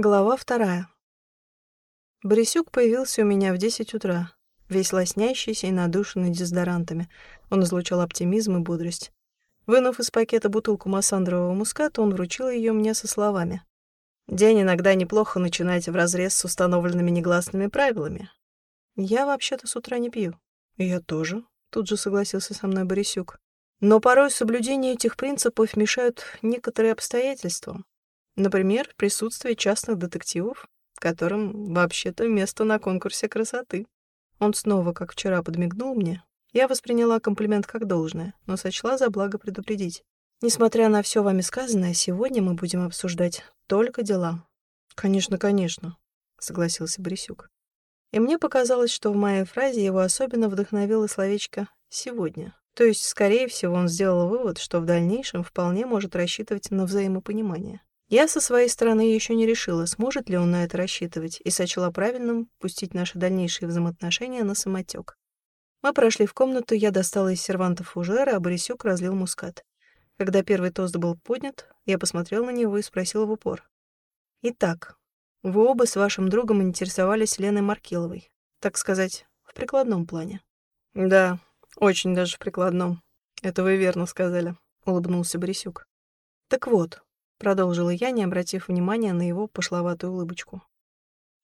Глава вторая. Борисюк появился у меня в 10 утра, весь лоснящийся и надушенный дезодорантами. Он излучал оптимизм и бодрость. Вынув из пакета бутылку массандрового муската, он вручил ее мне со словами. «День иногда неплохо начинать вразрез с установленными негласными правилами. Я вообще-то с утра не пью». «Я тоже», — тут же согласился со мной Борисюк. «Но порой соблюдение этих принципов мешают некоторые обстоятельства. Например, присутствие частных детективов, которым вообще-то место на конкурсе красоты. Он снова, как вчера, подмигнул мне. Я восприняла комплимент как должное, но сочла за благо предупредить. Несмотря на все вами сказанное, сегодня мы будем обсуждать только дела. Конечно, конечно, согласился Борисюк. И мне показалось, что в моей фразе его особенно вдохновило словечко «сегодня». То есть, скорее всего, он сделал вывод, что в дальнейшем вполне может рассчитывать на взаимопонимание. Я со своей стороны еще не решила, сможет ли он на это рассчитывать, и сочла правильным пустить наши дальнейшие взаимоотношения на самотек. Мы прошли в комнату, я достала из серванта фужера, а Борисюк разлил мускат. Когда первый тост был поднят, я посмотрел на него и спросила в упор. «Итак, вы оба с вашим другом интересовались Леной Маркиловой, так сказать, в прикладном плане?» «Да, очень даже в прикладном. Это вы верно сказали», — улыбнулся Борисюк. «Так вот, продолжила я, не обратив внимания на его пошловатую улыбочку.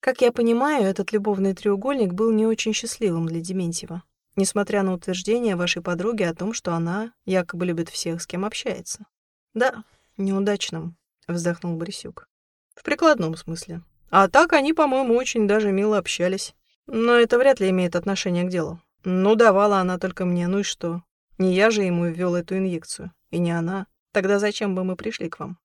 Как я понимаю, этот любовный треугольник был не очень счастливым для Дементьева, несмотря на утверждение вашей подруги о том, что она якобы любит всех, с кем общается. Да, неудачным, вздохнул Борисюк. В прикладном смысле. А так они, по-моему, очень даже мило общались. Но это вряд ли имеет отношение к делу. Ну, давала она только мне, ну и что? Не я же ему ввел эту инъекцию, и не она. Тогда зачем бы мы пришли к вам?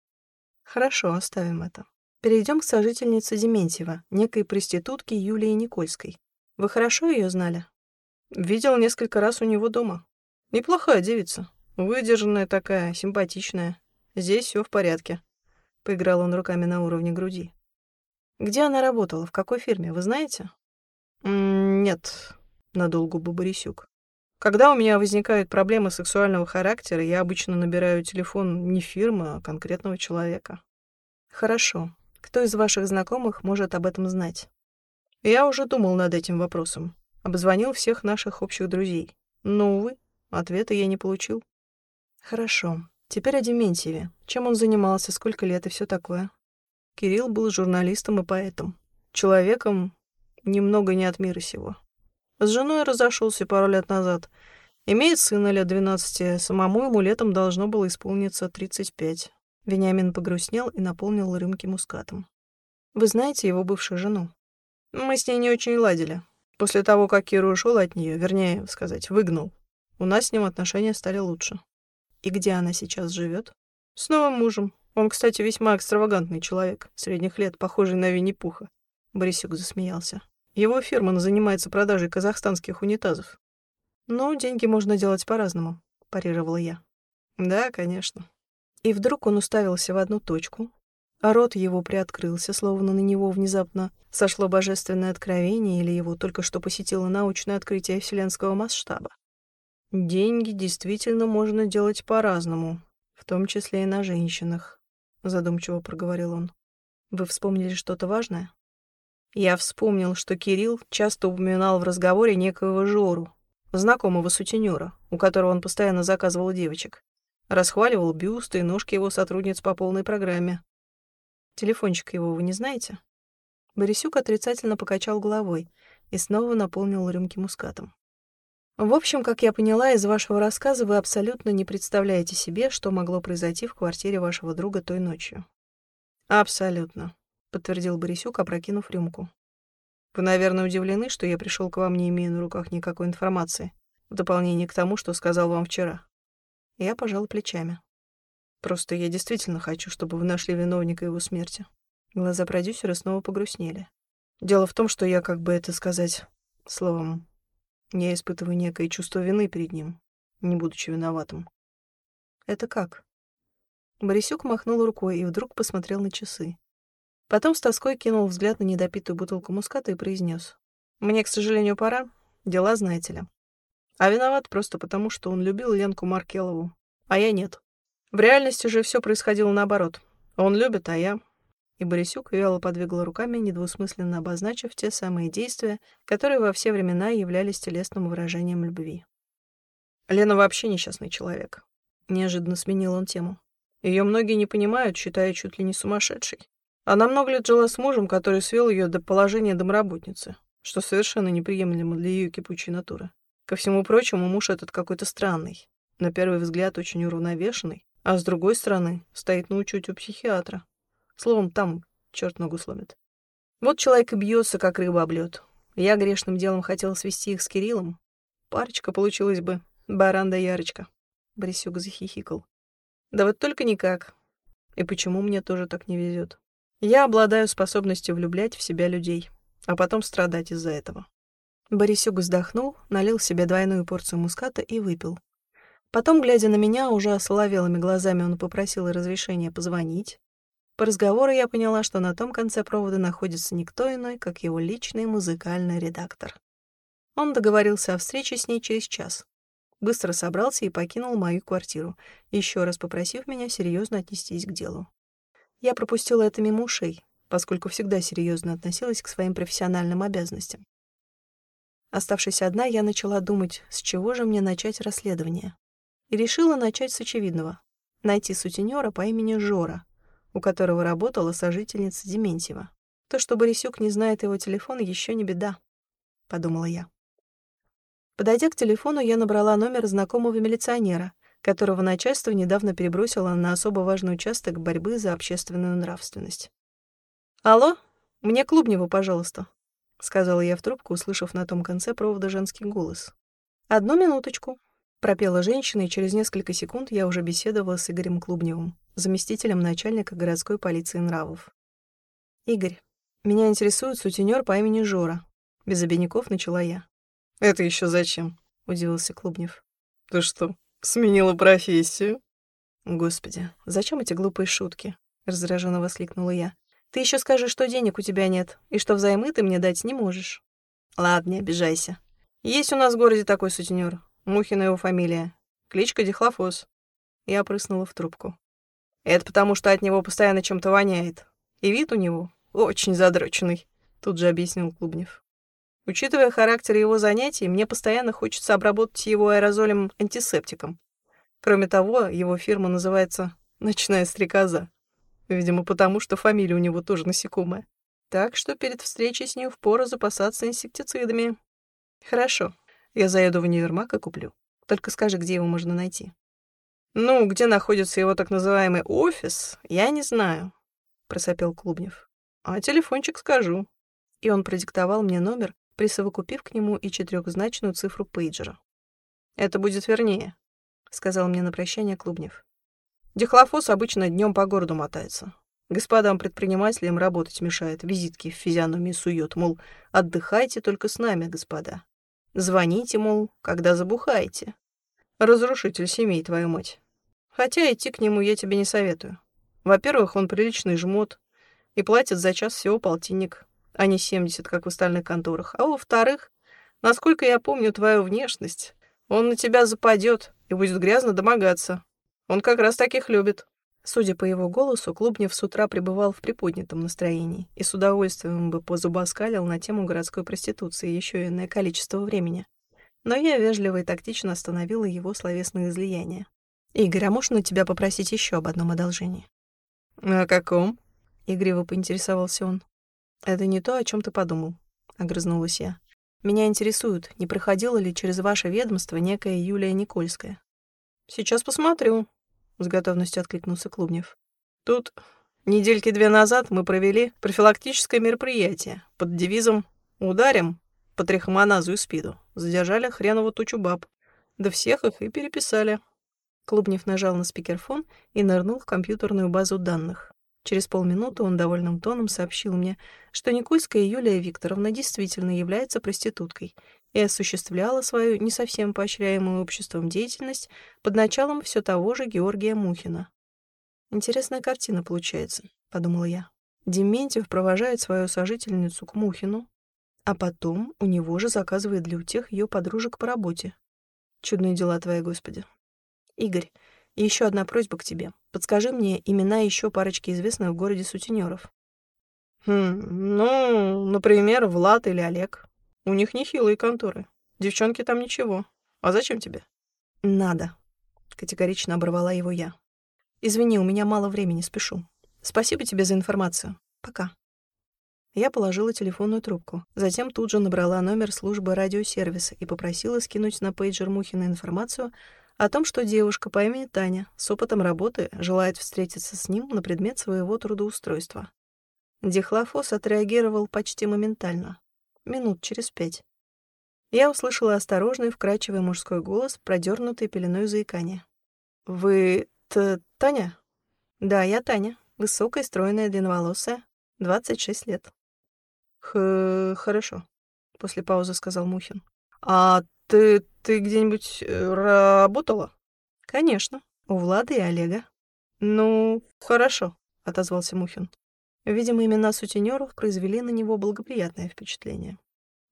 Хорошо, оставим это. Перейдем к сожительнице Дементьева, некой проститутке Юлии Никольской. Вы хорошо ее знали? Видел несколько раз у него дома. Неплохая девица. Выдержанная такая, симпатичная. Здесь все в порядке. Поиграл он руками на уровне груди. Где она работала? В какой фирме? Вы знаете? Нет, надул губу Борисюк. Когда у меня возникают проблемы сексуального характера, я обычно набираю телефон не фирмы, а конкретного человека. Хорошо. Кто из ваших знакомых может об этом знать? Я уже думал над этим вопросом. Обзвонил всех наших общих друзей. Но, увы, ответа я не получил. Хорошо. Теперь о Дементьеве. Чем он занимался, сколько лет и все такое? Кирилл был журналистом и поэтом. Человеком немного не от мира сего. С женой разошелся пару лет назад. Имеет сына лет 12, самому ему летом должно было исполниться 35. Вениамин погрустнел и наполнил рюмки мускатом. «Вы знаете его бывшую жену?» «Мы с ней не очень ладили. После того, как Кира ушел от нее, вернее сказать, выгнал, у нас с ним отношения стали лучше». «И где она сейчас живет? «С новым мужем. Он, кстати, весьма экстравагантный человек, средних лет, похожий на Винни-Пуха». Борисюк засмеялся. Его фирма занимается продажей казахстанских унитазов. Ну, деньги можно делать по-разному, парировала я. Да, конечно. И вдруг он уставился в одну точку, а рот его приоткрылся, словно на него внезапно сошло божественное откровение или его только что посетило научное открытие вселенского масштаба. Деньги действительно можно делать по-разному, в том числе и на женщинах, задумчиво проговорил он. Вы вспомнили что-то важное? Я вспомнил, что Кирилл часто упоминал в разговоре некоего Жору, знакомого сутенера, у которого он постоянно заказывал девочек. Расхваливал бюсты и ножки его сотрудниц по полной программе. Телефончик его вы не знаете? Борисюк отрицательно покачал головой и снова наполнил рюмки мускатом. В общем, как я поняла из вашего рассказа, вы абсолютно не представляете себе, что могло произойти в квартире вашего друга той ночью. Абсолютно. — подтвердил Борисюк, опрокинув рюмку. «Вы, наверное, удивлены, что я пришел к вам, не имея на руках никакой информации, в дополнение к тому, что сказал вам вчера». Я пожал плечами. «Просто я действительно хочу, чтобы вы нашли виновника его смерти». Глаза продюсера снова погрустнели. «Дело в том, что я, как бы это сказать, словом, я испытываю некое чувство вины перед ним, не будучи виноватым». «Это как?» Борисюк махнул рукой и вдруг посмотрел на часы. Потом с тоской кинул взгляд на недопитую бутылку муската и произнес. «Мне, к сожалению, пора. Дела, знаете ли. А виноват просто потому, что он любил Ленку Маркелову, а я нет. В реальности же все происходило наоборот. Он любит, а я... И Борисюк вяло подвигал руками, недвусмысленно обозначив те самые действия, которые во все времена являлись телесным выражением любви. Лена вообще несчастный человек. Неожиданно сменил он тему. Ее многие не понимают, считая чуть ли не сумасшедшей. Она много лет жила с мужем, который свел ее до положения домработницы, что совершенно неприемлемо для ее кипучей натуры. Ко всему прочему, муж этот какой-то странный, на первый взгляд очень уравновешенный, а с другой стороны стоит на учете у психиатра. Словом, там черт ногу сломит. Вот человек и бьется, как рыба об лед. Я грешным делом хотела свести их с Кириллом. Парочка получилась бы, баран да Ярочка. Борисюк захихикал. Да вот только никак. И почему мне тоже так не везет? Я обладаю способностью влюблять в себя людей, а потом страдать из-за этого. Борисюк вздохнул, налил себе двойную порцию муската и выпил. Потом, глядя на меня, уже осоловелыми глазами он попросил разрешения позвонить. По разговору я поняла, что на том конце провода находится никто иной, как его личный музыкальный редактор. Он договорился о встрече с ней через час. Быстро собрался и покинул мою квартиру, еще раз попросив меня серьезно отнестись к делу. Я пропустила это мимо ушей, поскольку всегда серьезно относилась к своим профессиональным обязанностям. Оставшись одна, я начала думать, с чего же мне начать расследование. И решила начать с очевидного — найти сутенера по имени Жора, у которого работала сожительница Дементьева. То, что Борисюк не знает его телефона, еще не беда, — подумала я. Подойдя к телефону, я набрала номер знакомого милиционера, которого начальство недавно перебросило на особо важный участок борьбы за общественную нравственность. «Алло, мне Клубневу, пожалуйста», — сказала я в трубку, услышав на том конце провода женский голос. «Одну минуточку», — пропела женщина, и через несколько секунд я уже беседовала с Игорем Клубневым, заместителем начальника городской полиции нравов. «Игорь, меня интересует сутенер по имени Жора», — без обиняков начала я. «Это еще зачем?» — удивился Клубнев. «Ты что, Сменила профессию. Господи, зачем эти глупые шутки? Раздраженно воскликнула я. Ты еще скажешь, что денег у тебя нет, и что взаймы ты мне дать не можешь. Ладно, не обижайся. Есть у нас в городе такой сутенер. Мухина его фамилия. Кличка Дихлофос. Я прыснула в трубку. Это потому, что от него постоянно чем-то воняет. И вид у него очень задроченный, тут же объяснил Клубнев. Учитывая характер его занятий, мне постоянно хочется обработать его аэрозолем-антисептиком. Кроме того, его фирма называется «Ночная стрекоза». Видимо, потому что фамилия у него тоже насекомая. Так что перед встречей с ним впору запасаться инсектицидами. Хорошо, я заеду в универмаг и куплю. Только скажи, где его можно найти. Ну, где находится его так называемый офис, я не знаю, просопел Клубнев. А телефончик скажу. И он продиктовал мне номер, присовокупив к нему и четырехзначную цифру пейджера. «Это будет вернее», — сказал мне на прощание Клубнев. «Дихлофос обычно днем по городу мотается. Господам предпринимателям работать мешает, визитки в физиономии сует, мол, отдыхайте только с нами, господа. Звоните, мол, когда забухаете. Разрушитель семей, твою мать. Хотя идти к нему я тебе не советую. Во-первых, он приличный жмот и платит за час всего полтинник, а не 70, как в остальных конторах. А во-вторых, насколько я помню твою внешность, он на тебя западет и будет грязно домогаться. Он как раз таких любит». Судя по его голосу, Клубнев с утра пребывал в приподнятом настроении и с удовольствием бы позубоскалил на тему городской проституции еще иное количество времени. Но я вежливо и тактично остановила его словесное излияние. «Игорь, а можно тебя попросить еще об одном одолжении?» «О каком?» — игриво поинтересовался он. «Это не то, о чем ты подумал», — огрызнулась я. «Меня интересует, не проходила ли через ваше ведомство некая Юлия Никольская?» «Сейчас посмотрю», — с готовностью откликнулся Клубнев. «Тут недельки две назад мы провели профилактическое мероприятие под девизом «Ударим по трихомоназу и спиду». Задержали хренову тучу баб. Да всех их и переписали». Клубнев нажал на спикерфон и нырнул в компьютерную базу данных. Через полминуты он довольным тоном сообщил мне, что Никольская Юлия Викторовна действительно является проституткой и осуществляла свою не совсем поощряемую обществом деятельность под началом все того же Георгия Мухина. «Интересная картина получается», — подумала я. Дементьев провожает свою сожительницу к Мухину, а потом у него же заказывает для утех ее подружек по работе. Чудные дела твои, Господи. Игорь, и еще одна просьба к тебе. Подскажи мне имена еще парочки известных в городе сутенеров. Хм, ну, например, Влад или Олег. У них нехилые конторы. Девчонки там ничего. А зачем тебе? Надо. Категорично оборвала его я. Извини, у меня мало времени, спешу. Спасибо тебе за информацию. Пока. Я положила телефонную трубку. Затем тут же набрала номер службы радиосервиса и попросила скинуть на пейджер Мухина информацию о том, что девушка по имени Таня с опытом работы желает встретиться с ним на предмет своего трудоустройства. Дихлофос отреагировал почти моментально. Минут через пять. Я услышала осторожный, вкрадчивый мужской голос, продернутый пеленой заикания. «Вы Т Таня?» «Да, я Таня. Высокая, стройная, длинноволосая. 26 лет». Х «Хорошо», — после паузы сказал Мухин. «А ты, ты где-нибудь э, работала?» «Конечно. У Влада и Олега». «Ну, хорошо», — отозвался Мухин. Видимо, имена сутенеров произвели на него благоприятное впечатление.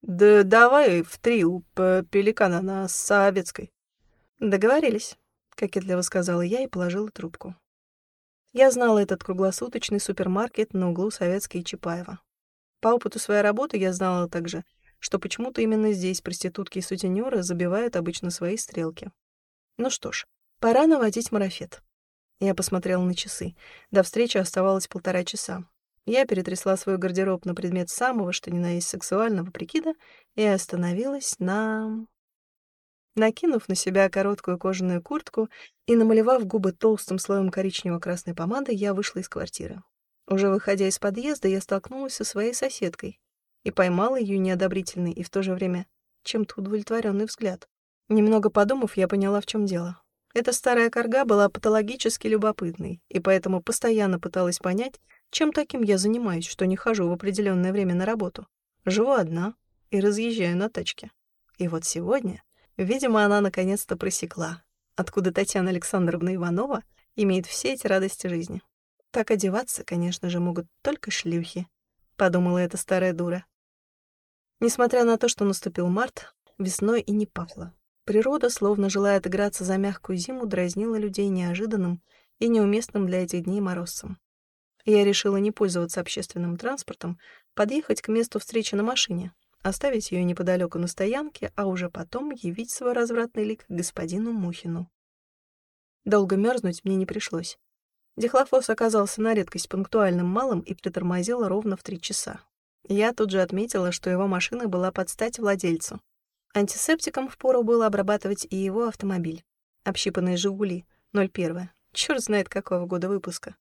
«Да давай в три у Пеликана на Советской». «Договорились» кокетливо сказала я и положила трубку. Я знала этот круглосуточный супермаркет на углу Советской и Чапаева. По опыту своей работы я знала также, что почему-то именно здесь проститутки и сутенеры забивают обычно свои стрелки. Ну что ж, пора наводить марафет. Я посмотрела на часы. До встречи оставалось полтора часа. Я перетрясла свой гардероб на предмет самого, что ни на есть сексуального прикида, и остановилась на... Накинув на себя короткую кожаную куртку и намалевав губы толстым слоем коричнево-красной помады, я вышла из квартиры. Уже выходя из подъезда, я столкнулась со своей соседкой и поймала ее неодобрительный и в то же время чем-то удовлетворенный взгляд. Немного подумав, я поняла, в чем дело. Эта старая корга была патологически любопытной, и поэтому постоянно пыталась понять, чем таким я занимаюсь, что не хожу в определенное время на работу. Живу одна и разъезжаю на тачке. И вот сегодня Видимо, она наконец-то просекла, откуда Татьяна Александровна Иванова имеет все эти радости жизни. Так одеваться, конечно же, могут только шлюхи, подумала эта старая дура. Несмотря на то, что наступил март, весной и не пахло. Природа, словно желая отыграться за мягкую зиму, дразнила людей неожиданным и неуместным для этих дней морозцем. Я решила не пользоваться общественным транспортом, подъехать к месту встречи на машине, оставить ее неподалеку на стоянке, а уже потом явить свой развратный лик господину Мухину. Долго мерзнуть мне не пришлось. Дихлофос оказался на редкость пунктуальным малым и притормозил ровно в три часа. Я тут же отметила, что его машина была под стать владельцу. Антисептиком впору было обрабатывать и его автомобиль. Общипанные «Жигули», 01. Чёрт знает какого года выпуска.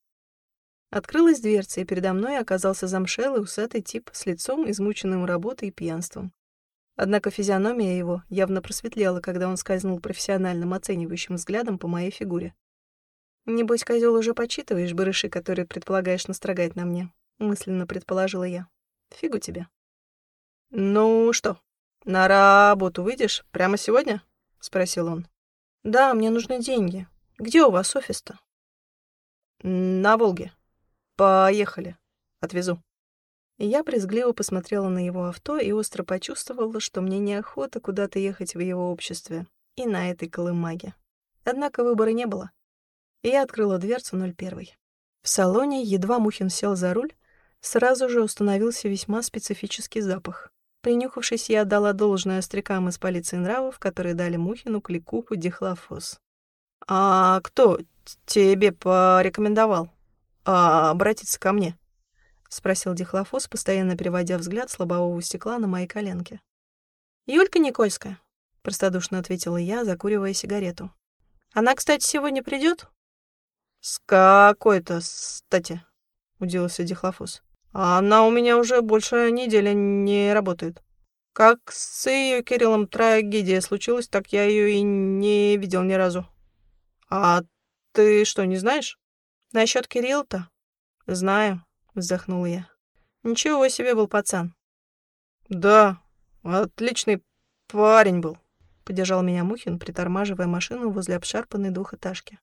Открылась дверца, и передо мной оказался замшелый усатый тип с лицом, измученным работой и пьянством. Однако физиономия его явно просветлела, когда он скользнул профессиональным оценивающим взглядом по моей фигуре. «Небось, козел уже почитываешь барыши, которые предполагаешь настрогать на мне», — мысленно предположила я. «Фигу тебе». «Ну что, на работу выйдешь прямо сегодня?» — спросил он. «Да, мне нужны деньги. Где у вас офис-то?» «На Волге», «Поехали. Отвезу». Я брезгливо посмотрела на его авто и остро почувствовала, что мне неохота куда-то ехать в его обществе и на этой колымаге. Однако выбора не было. Я открыла дверцу 01. В салоне, едва Мухин сел за руль, сразу же установился весьма специфический запах. Принюхавшись, я отдала должное острякам из полиции нравов, которые дали Мухину кликуху дихлофос. «А кто тебе порекомендовал?» а, обратиться ко мне?» — спросил Дихлофос, постоянно переводя взгляд с лобового стекла на мои коленки. «Юлька Никольская», — простодушно ответила я, закуривая сигарету. «Она, кстати, сегодня придет? «С какой-то стати?» — удивился Дихлофос. «Она у меня уже больше недели не работает. Как с ее Кириллом трагедия случилась, так я ее и не видел ни разу. А ты что, не знаешь?» Насчет Кирилла-то? Знаю, вздохнул я. Ничего себе был пацан. Да, отличный парень был, поддержал меня Мухин, притормаживая машину возле обшарпанной двухэтажки.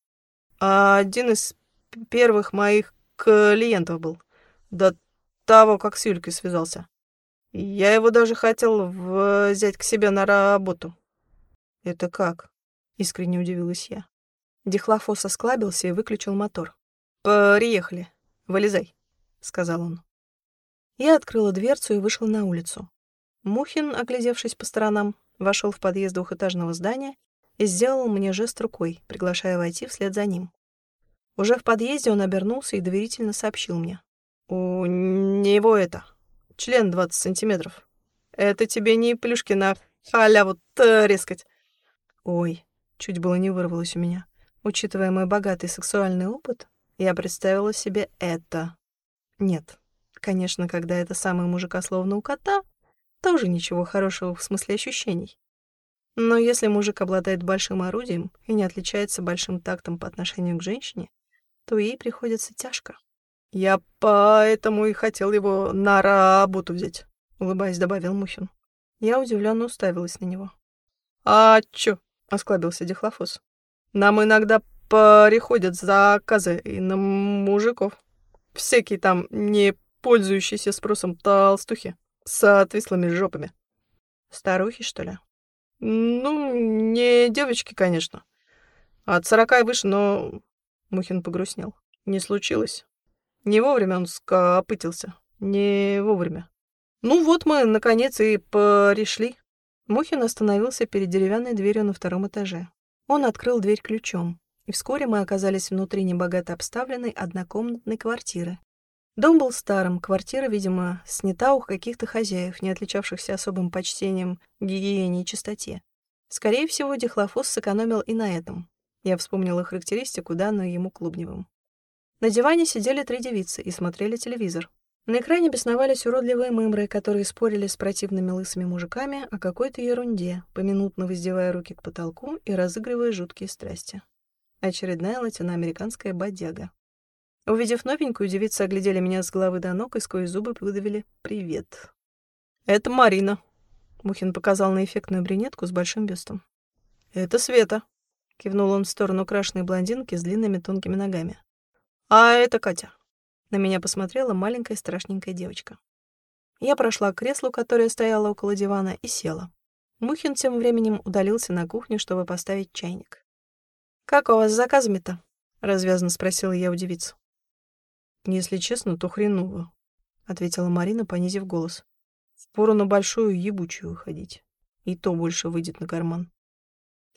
А один из первых моих клиентов был. До того, как с Юлькой связался. Я его даже хотел взять к себе на работу. Это как? Искренне удивилась я. Дихлофос осклабился и выключил мотор. «Приехали. Вылезай», — сказал он. Я открыла дверцу и вышла на улицу. Мухин, оглядевшись по сторонам, вошел в подъезд двухэтажного здания и сделал мне жест рукой, приглашая войти вслед за ним. Уже в подъезде он обернулся и доверительно сообщил мне. «У него это, член 20 сантиметров. Это тебе не плюшки на халяву трескать». Ой, чуть было не вырвалось у меня. Учитывая мой богатый сексуальный опыт, я представила себе это. Нет, конечно, когда это самый мужика словно у кота, тоже ничего хорошего в смысле ощущений. Но если мужик обладает большим орудием и не отличается большим тактом по отношению к женщине, то ей приходится тяжко. «Я поэтому и хотел его на работу взять», — улыбаясь, добавил Мухин. Я удивленно уставилась на него. «А чё?» — осклабился Дихлофос. «Нам иногда приходят заказы и на мужиков. Всякие там не пользующиеся спросом толстухи с отвислыми жопами». «Старухи, что ли?» «Ну, не девочки, конечно. От сорока и выше, но Мухин погрустнел. Не случилось. Не вовремя он скопытился. Не вовремя. Ну вот мы, наконец, и пришли. Мухин остановился перед деревянной дверью на втором этаже. Он открыл дверь ключом, и вскоре мы оказались внутри небогато обставленной однокомнатной квартиры. Дом был старым, квартира, видимо, снята у каких-то хозяев, не отличавшихся особым почтением к гигиене и чистоте. Скорее всего, Дихлофос сэкономил и на этом. Я вспомнила характеристику, данную ему Клубневым. На диване сидели три девицы и смотрели телевизор. На экране бесновались уродливые мымры, которые спорили с противными лысыми мужиками о какой-то ерунде, поминутно воздевая руки к потолку и разыгрывая жуткие страсти. Очередная латиноамериканская бодяга. Увидев новенькую, девицы оглядели меня с головы до ног и сквозь зубы выдавили «Привет». «Это Марина», — Мухин показал на эффектную брюнетку с большим бюстом. «Это Света», — кивнул он в сторону крашеной блондинки с длинными тонкими ногами. «А это Катя». На меня посмотрела маленькая страшненькая девочка. Я прошла к креслу, которое стояло около дивана, и села. Мухин тем временем удалился на кухню, чтобы поставить чайник. «Как у вас с заказами-то?» — развязно спросила я у девиц. «Если честно, то хреново», — ответила Марина, понизив голос. «Впору на большую ебучую выходить. И то больше выйдет на карман».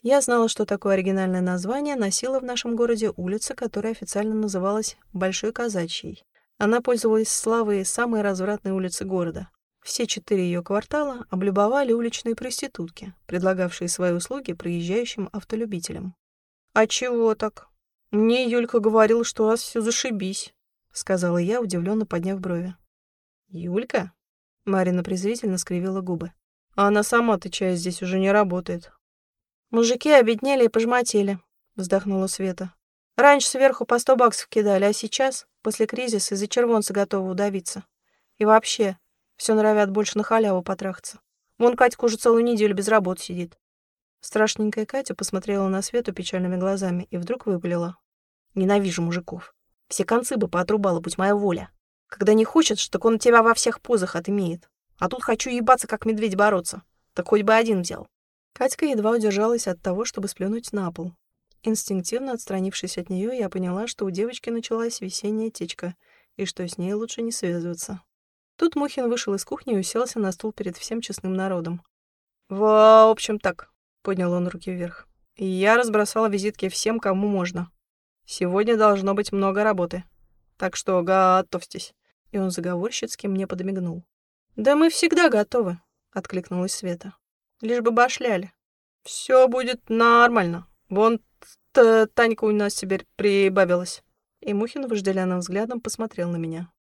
Я знала, что такое оригинальное название носила в нашем городе улица, которая официально называлась Большой Казачьей. Она пользовалась славой самой развратной улицы города. Все четыре ее квартала облюбовали уличные проститутки, предлагавшие свои услуги проезжающим автолюбителям. «А чего так? Мне Юлька говорила, что у вас все зашибись», — сказала я, удивленно подняв брови. «Юлька?» — Марина презрительно скривила губы. «А она сама-то чай здесь уже не работает. «Мужики обеднели и пожмотели», — вздохнула Света. «Раньше сверху по сто баксов кидали, а сейчас, после кризиса, из-за червонца готовы удавиться. И вообще, все норовят больше на халяву потрахаться. Вон Катька уже целую неделю без работы сидит». Страшненькая Катя посмотрела на Свету печальными глазами и вдруг выпалила. «Ненавижу мужиков. Все концы бы поотрубала, будь моя воля. Когда не хочет, так он тебя во всех позах отымеет. А тут хочу ебаться, как медведь бороться. Так хоть бы один взял». Катька едва удержалась от того, чтобы сплюнуть на пол. Инстинктивно отстранившись от нее, я поняла, что у девочки началась весенняя течка, и что с ней лучше не связываться. Тут Мухин вышел из кухни и уселся на стул перед всем честным народом. «В общем так», — поднял он руки вверх. «Я разбросала визитки всем, кому можно. Сегодня должно быть много работы. Так что готовьтесь». И он заговорщицки мне подмигнул. «Да мы всегда готовы», — откликнулась Света. Лишь бы башляли. Все будет нормально. Вон Танька у нас теперь прибавилась. И Мухин вожделенным взглядом посмотрел на меня.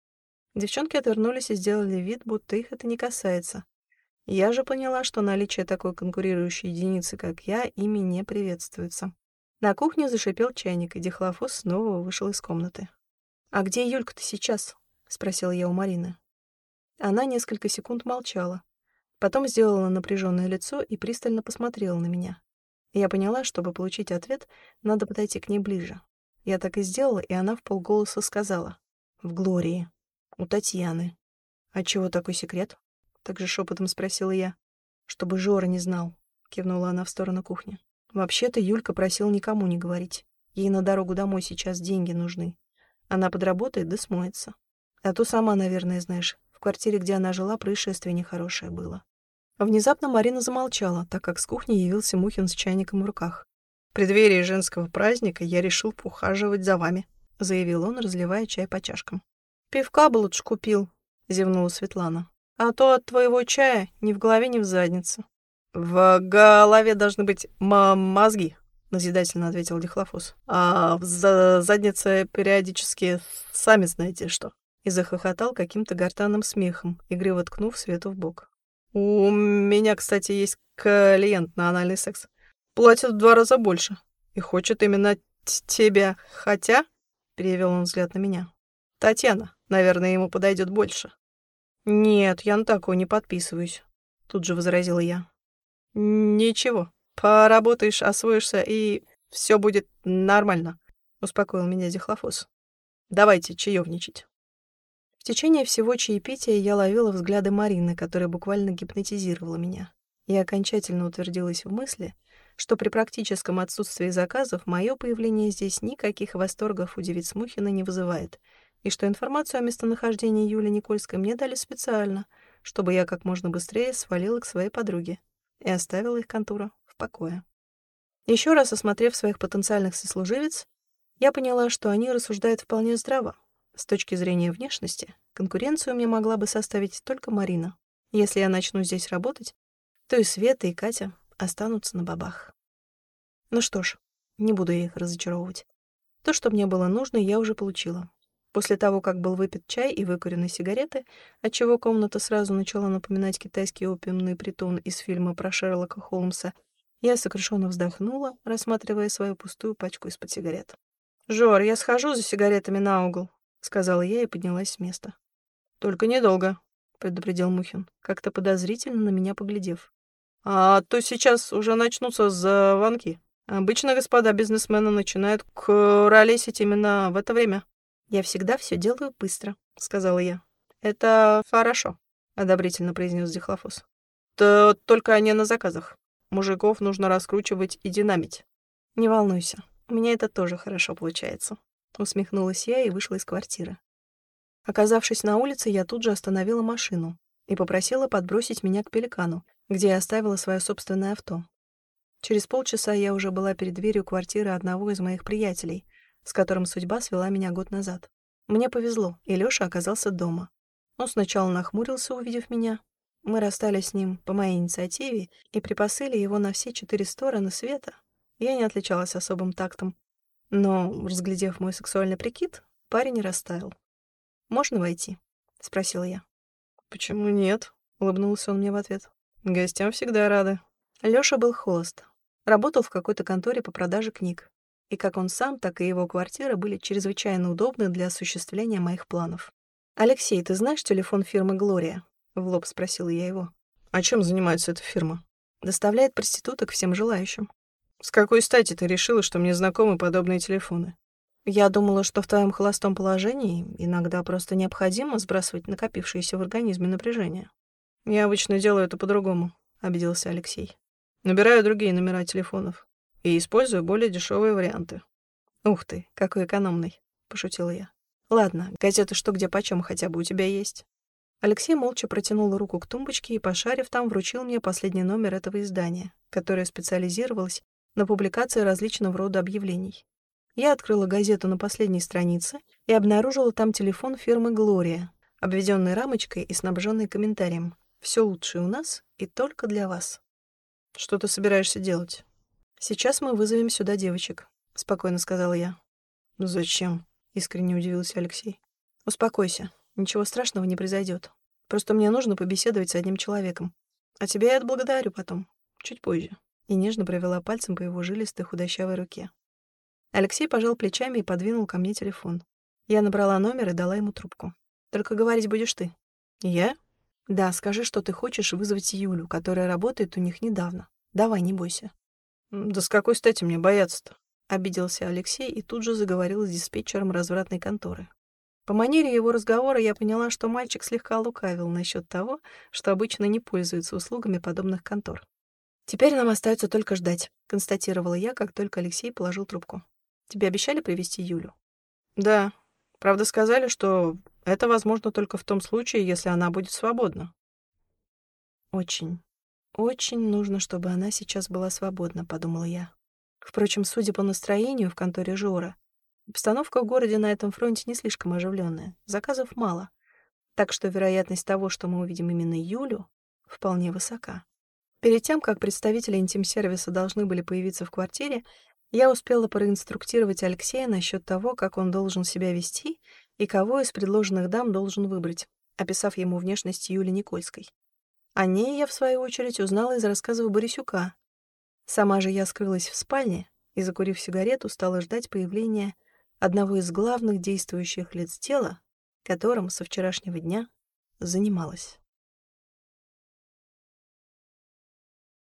Девчонки отвернулись и сделали вид, будто их это не касается. Я же поняла, что наличие такой конкурирующей единицы, как я, ими не приветствуется. На кухне зашипел чайник, и Дихлофос снова вышел из комнаты. «А где Юлька-то сейчас?» — спросила я у Марины. Она несколько секунд молчала, Потом сделала напряженное лицо и пристально посмотрела на меня. Я поняла, чтобы получить ответ, надо подойти к ней ближе. Я так и сделала, и она в полголоса сказала. «В Глории. У Татьяны». «А чего такой секрет?» Также шепотом спросила я. «Чтобы Жора не знал», — кивнула она в сторону кухни. «Вообще-то Юлька просил никому не говорить. Ей на дорогу домой сейчас деньги нужны. Она подработает да смоется. А то сама, наверное, знаешь, квартире, где она жила, происшествие нехорошее было. Внезапно Марина замолчала, так как с кухни явился Мухин с чайником в руках. «В преддверии женского праздника я решил поухаживать за вами», — заявил он, разливая чай по чашкам. «Пивка бы лучше купил», — зевнула Светлана. «А то от твоего чая ни в голове, ни в заднице». «В голове должны быть мозги», — назидательно ответил Дихлофус. «А в за заднице периодически сами знаете что». И захохотал каким-то гортанным смехом, игриво ткнув Свету в бок. У меня, кстати, есть клиент на анальный секс. Платит в два раза больше. И хочет именно тебя. Хотя, перевел он взгляд на меня. Татьяна, наверное, ему подойдет больше. Нет, я на такое не подписываюсь. Тут же возразила я. Ничего, поработаешь, освоишься, и все будет нормально, успокоил меня Дихлофос. Давайте чаевничать. Течение всего чаепития я ловила взгляды Марины, которая буквально гипнотизировала меня. Я окончательно утвердилась в мысли, что при практическом отсутствии заказов мое появление здесь никаких восторгов у девиц Мухина не вызывает, и что информацию о местонахождении Юли Никольской мне дали специально, чтобы я как можно быстрее свалила к своей подруге и оставила их контура в покое. Еще раз осмотрев своих потенциальных сослуживец, я поняла, что они рассуждают вполне здраво, с точки зрения внешности, конкуренцию мне могла бы составить только Марина. Если я начну здесь работать, то и Света, и Катя останутся на бабах. Ну что ж, не буду я их разочаровывать. То, что мне было нужно, я уже получила. После того, как был выпит чай и выкурены сигареты, отчего комната сразу начала напоминать китайский опиумный притон из фильма про Шерлока Холмса, я сокрушенно вздохнула, рассматривая свою пустую пачку из-под сигарет. «Жор, я схожу за сигаретами на угол сказала я и поднялась с места. Только недолго, предупредил Мухин, как-то подозрительно на меня поглядев. А то сейчас уже начнутся звонки. Обычно господа бизнесмены начинают куролесить именно в это время. Я всегда все делаю быстро, сказала я. Это хорошо, одобрительно произнес Дихлофос. То только не на заказах. Мужиков нужно раскручивать и динамить. Не волнуйся, у меня это тоже хорошо получается. Усмехнулась я и вышла из квартиры. Оказавшись на улице, я тут же остановила машину и попросила подбросить меня к Пеликану, где я оставила свое собственное авто. Через полчаса я уже была перед дверью квартиры одного из моих приятелей, с которым судьба свела меня год назад. Мне повезло, и Лёша оказался дома. Он сначала нахмурился, увидев меня. Мы расстались с ним по моей инициативе и припасили его на все четыре стороны света. Я не отличалась особым тактом, но, разглядев мой сексуальный прикид, парень растаял. «Можно войти?» — спросила я. «Почему нет?» — улыбнулся он мне в ответ. «Гостям всегда рады». Лёша был холост. Работал в какой-то конторе по продаже книг. И как он сам, так и его квартира были чрезвычайно удобны для осуществления моих планов. «Алексей, ты знаешь телефон фирмы «Глория»?» — в лоб спросила я его. «А чем занимается эта фирма?» «Доставляет проституток всем желающим». С какой стати ты решила, что мне знакомы подобные телефоны? Я думала, что в твоем холостом положении иногда просто необходимо сбрасывать накопившееся в организме напряжение. Я обычно делаю это по-другому, обиделся Алексей. Набираю другие номера телефонов и использую более дешевые варианты. Ух ты, какой экономный, пошутила я. Ладно, газеты что где почем хотя бы у тебя есть. Алексей молча протянул руку к тумбочке и, пошарив там, вручил мне последний номер этого издания, которое специализировалось на публикации различного рода объявлений. Я открыла газету на последней странице и обнаружила там телефон фирмы «Глория», обведенный рамочкой и снабженный комментарием «Все лучшее у нас и только для вас». «Что ты собираешься делать?» «Сейчас мы вызовем сюда девочек», — спокойно сказала я. «Ну зачем?» — искренне удивился Алексей. «Успокойся, ничего страшного не произойдет. Просто мне нужно побеседовать с одним человеком. А тебя я отблагодарю потом, чуть позже» и нежно провела пальцем по его жилистой худощавой руке. Алексей пожал плечами и подвинул ко мне телефон. Я набрала номер и дала ему трубку. «Только говорить будешь ты». «Я?» «Да, скажи, что ты хочешь вызвать Юлю, которая работает у них недавно. Давай, не бойся». «Да с какой стати мне бояться-то?» Обиделся Алексей и тут же заговорил с диспетчером развратной конторы. По манере его разговора я поняла, что мальчик слегка лукавил насчет того, что обычно не пользуется услугами подобных контор. «Теперь нам остается только ждать», — констатировала я, как только Алексей положил трубку. «Тебе обещали привести Юлю?» «Да. Правда, сказали, что Это возможно только в том случае, если она будет свободна. Очень, очень нужно, чтобы она сейчас была свободна, подумала я. Впрочем, судя по настроению в конторе Жора, обстановка в городе на этом фронте не слишком оживленная, заказов мало, так что вероятность того, что мы увидим именно Юлю, вполне высока. Перед тем, как представители интим-сервиса должны были появиться в квартире, я успела проинструктировать Алексея насчет того, как он должен себя вести и кого из предложенных дам должен выбрать, описав ему внешность Юли Никольской. О ней я, в свою очередь, узнала из рассказов Борисюка. Сама же я скрылась в спальне и, закурив сигарету, стала ждать появления одного из главных действующих лиц тела, которым со вчерашнего дня занималась.